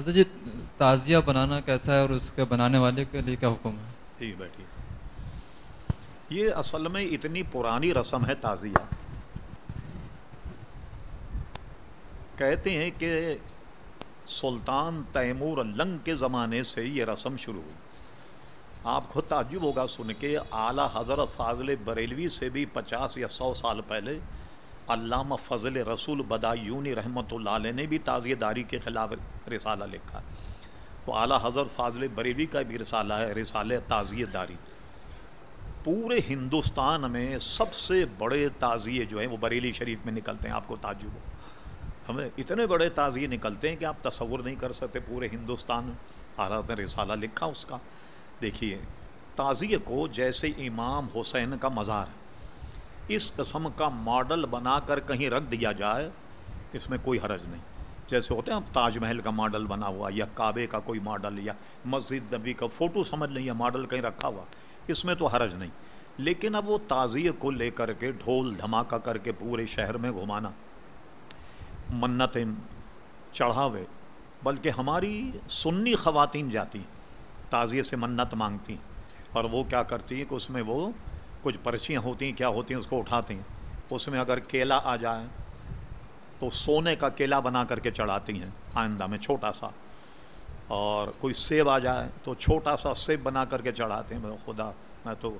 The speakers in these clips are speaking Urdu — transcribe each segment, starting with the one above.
حضرت جی تعزیہ بنانا کیسا ہے اور اس کے بنانے والے کے لیے کیا حکم ہے؟ ٹھیک بیٹھیے۔ یہ اصل میں اتنی پرانی رسم ہے تعزیہ کہتے ہیں کہ سلطان تیمور لنگ کے زمانے سے یہ رسم شروع ہوئی۔ آپ کو تعجب ہوگا سن کے اعلیٰ حضرت فاضل بریلوی سے بھی پچاس یا سو سال پہلے علامہ فضل رسول بدایونی رحمۃ اللہ علیہ نے بھی تعزیہ داری کے خلاف رسالہ لکھا۔ تو اعلیٰ حضرت فاضل بریلوی کا بھی رسالہ ہے، رسالہ تعزیہ داری۔ پورے ہندوستان میں سب سے بڑے تعزیے جو ہیں وہ بریلی شریف میں نکلتے ہیں، آپ کو تعجب ہو۔ ہمیں اتنے بڑے تعزیے نکلتے ہیں کہ آپ تصور نہیں کر سکتے پورے ہندوستان میں۔ حضرت نے رسالہ لکھا اس کا۔ دیکھیے تعزیے کو جیسے امام حسین کا مزار ہے۔ اس قسم کا ماڈل بنا کر کہیں رکھ دیا جائے، اس میں کوئی حرج نہیں۔ جیسے ہوتے ہیں، اب تاج محل کا ماڈل بنا ہوا، یا کعبے کا کوئی ماڈل، یا مسجد نبی کا فوٹو سمجھ لیں، یا ماڈل کہیں رکھا ہوا، اس میں تو حرج نہیں۔ لیکن اب وہ تعزیے کو لے کر کے، ڈھول دھماکہ کر کے پورے شہر میں گھمانا، منتیں چڑھاوے، بلکہ ہماری سنی خواتین جاتی ہیں تعزیے سے منت مانگتی ہیں، اور وہ کیا کرتی ہیں کہ اس میں وہ کچھ پرچیاں ہوتی ہیں، کیا ہوتی ہیں، اس کو اٹھاتی ہیں۔ اس میں اگر کیلا آ جائے تو سونے کا کیلا بنا کر کے چڑھاتی ہیں آئندہ میں، چھوٹا سا۔ اور کوئی سیب آ جائے تو چھوٹا سا سیب بنا کر کے چڑھاتے ہیں۔ خدا، میں تو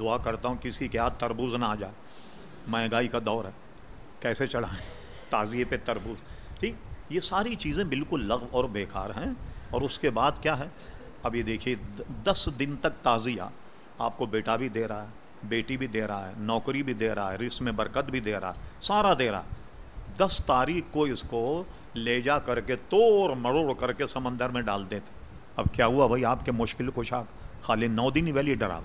دعا کرتا ہوں کسی کے ہاتھ تربوز نہ آ جائے۔ مہنگائی کا دور ہے۔ کیسے چڑھائیں؟ تعزیے پہ تربوز۔ ٹھیک؟ یہ ساری چیزیں بالکل لغ اور بیکار ہیں۔ اور اس کے بعد کیا ہے؟ اب یہ دیکھیے، دس دن تک تعزیہ آپ کو بیٹا بھی دے رہا ہے، بیٹی بھی دے رہا ہے، نوکری بھی دے رہا ہے رس میں برکت بھی دے رہا ہے، سارا دے رہا ہے۔ دس تاریخ کو اس کو لے جا کر کے توڑ مروڑ کر کے سمندر میں ڈال دیتے۔ اب کیا ہوا بھائی؟ آپ کے مشکل کشاک خالی نو دن ویلی ڈرا۔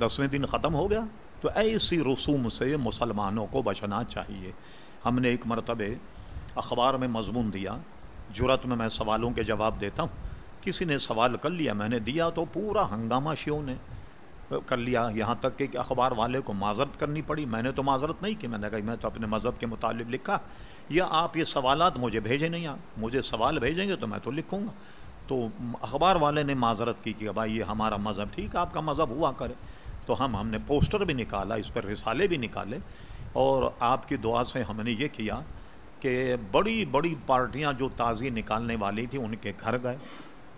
دسویں دن ختم ہو گیا۔ تو ایسی رسوم سے مسلمانوں کو بچنا چاہیے۔ ہم نے ایک مرتبہ اخبار میں مضمون دیا۔ جرت میں میں سوالوں کے جواب دیتا ہوں۔ کسی نے سوال کر لیا، میں نے دیا تو پورا ہنگامہ شیوں نے۔ کر لیا، یہاں تک کہ اخبار والے کو معذرت کرنی پڑی۔ میں نے تو معذرت نہیں کی، میں نے کہا، میں تو اپنے مذہب کے مطابق لکھا۔ یا آپ یہ سوالات مجھے بھیجیں نہیں آپ، مجھے سوال بھیجیں گے تو میں تو لکھوں گا۔ تو اخبار والے نے معذرت کی کہ بھائی یہ ہمارا مذہب ٹھیک، آپ کا مذہب ہوا کرے۔ تو ہم ہم نے پوسٹر بھی نکالا، اس پر رسالے بھی نکالے۔ اور آپ کی دعا سے ہم نے یہ کیا کہ بڑی بڑی پارٹیاں جو تازی نکالنے والی تھیں، ان کے گھر گئے۔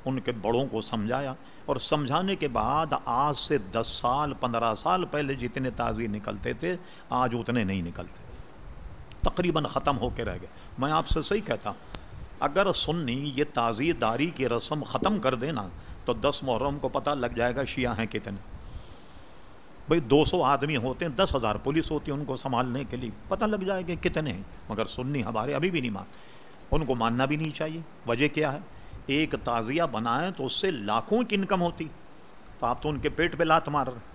ان کے بڑوں کو سمجھایا اور سمجھانے کے بعد آج سے دس سال، پندرہ سال پہلے جتنے تازی نکلتے تھے، آج اتنے نہیں نکلتے۔ تقریباً ختم ہو کے رہ گئے۔ میں آپ سے صحیح کہتا ہوں، اگر سنی یہ تازی داری کی رسم ختم کر دینا تو دس محرم کو پتہ لگ جائے گا شیعہ ہیں کتنے۔ بھائی دو سو آدمی ہوتے ہیں، دس ہزار پولیس ہوتی ہے ان کو سنبھالنے کے لیے۔ پتہ لگ جائے کہ کتنے ہیں۔ مگر سنی ہمارے ابھی بھی نہیں مان ان کو ماننا بھی نہیں چاہیے۔ وجہ کیا ہے؟ ایک تعزیہ بنائیں تو اس سے لاکھوں کی انکم ہوتی۔ تو آپ تو ان کے پیٹ پہ لات مار رہے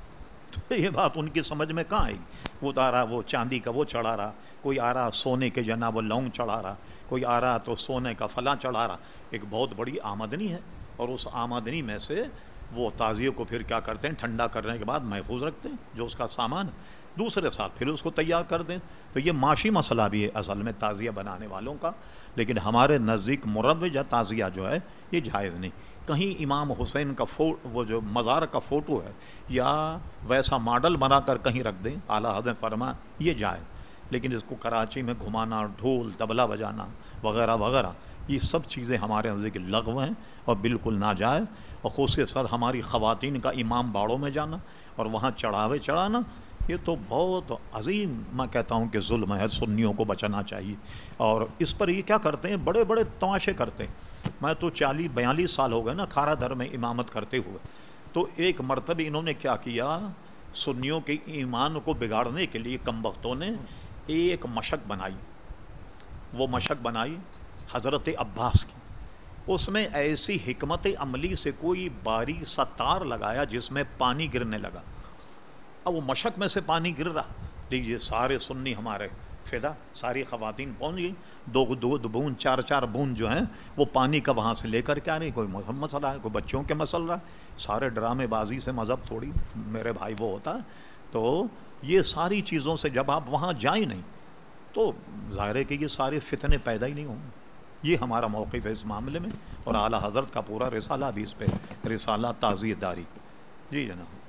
تو یہ بات ان کی سمجھ میں کہاں آئی؟ وہ تو آ رہا، وہ چاندی کا وہ چڑھا رہا۔ کوئی آ رہا سونے کے جنا وہ لونگ چڑھا رہا۔ کوئی آ رہا تو سونے کا فلاں چڑھا رہا۔ ایک بہت بڑی آمدنی ہے۔ اور اس آمدنی میں سے وہ تازیوں کو پھر کیا کرتے ہیں؟ ٹھنڈا کرنے کے بعد محفوظ رکھتے ہیں جو اس کا سامان دوسرے سال پھر اس کو تیار کر دیں۔ تو یہ معاشی مسئلہ بھی ہے اصل میں تعزیہ بنانے والوں کا۔ لیکن ہمارے نزدیک مروج یا تعزیہ جو ہے، یہ جائز نہیں۔ کہیں امام حسین کا فو، وہ جو مزار کا فوٹو ہے، یا ویسا ماڈل بنا کر کہیں رکھ دیں، اعلیٰ حضرت فرما، یہ جائے لیکن اس کو کراچی میں گھمانا، ڈھول تبلا بجانا، وغیرہ وغیرہ، یہ سب چیزیں ہمارے نزدیک لغو ہیں اور بالکل نہ جائے اور خصوصی ساتھ ہماری خواتین کا امام باڑوں میں جانا اور وہاں چڑھاوے چڑھانا یہ تو بہت عظیم میں کہتا ہوں کہ ظلم ہے، سنیوں کو بچانا چاہیے۔ اور اس پر یہ کیا کرتے ہیں؟ بڑے بڑے تماشے کرتے ہیں۔ میں تو چالیس بیالیس سال ہو گئے نا کھارا دھر میں امامت کرتے ہوئے۔ تو ایک مرتبہ انہوں نے کیا کیا؟ سنیوں کے ایمان کو بگاڑنے کے لیے کم وقتوں نے ایک مشق بنائی۔ وہ مشق بنائی حضرت عباس کی۔ اس میں ایسی حکمت عملی سے کوئی باری سا تار لگایا جس میں پانی گرنے لگا۔ اب وہ مشق میں سے پانی گر رہا۔ لیجیے سارے سنی ہمارے فدا، ساری خواتین پہنچ گئی دو دو بون، چار چار بون جو ہیں، وہ پانی کا وہاں سے لے کر کے آ رہی کوئی مذہب مسئلہ ہے، کوئی بچوں کے مسئلہ ہے؟ سارے ڈرامے بازی سے مذہب تھوڑی، میرے بھائی وہ ہوتا ہے۔ تو یہ ساری چیزوں سے جب آپ وہاں جائیں نہیں، تو ظاہر ہے کہ یہ سارے فتنے پیدا ہی نہیں ہوں۔ گے یہ ہمارا موقف ہے اس معاملے میں۔ اور اعلیٰ حضرت کا پورا رسالہ بھی اس پہ، رسالہ تعزیت داری جی جناب۔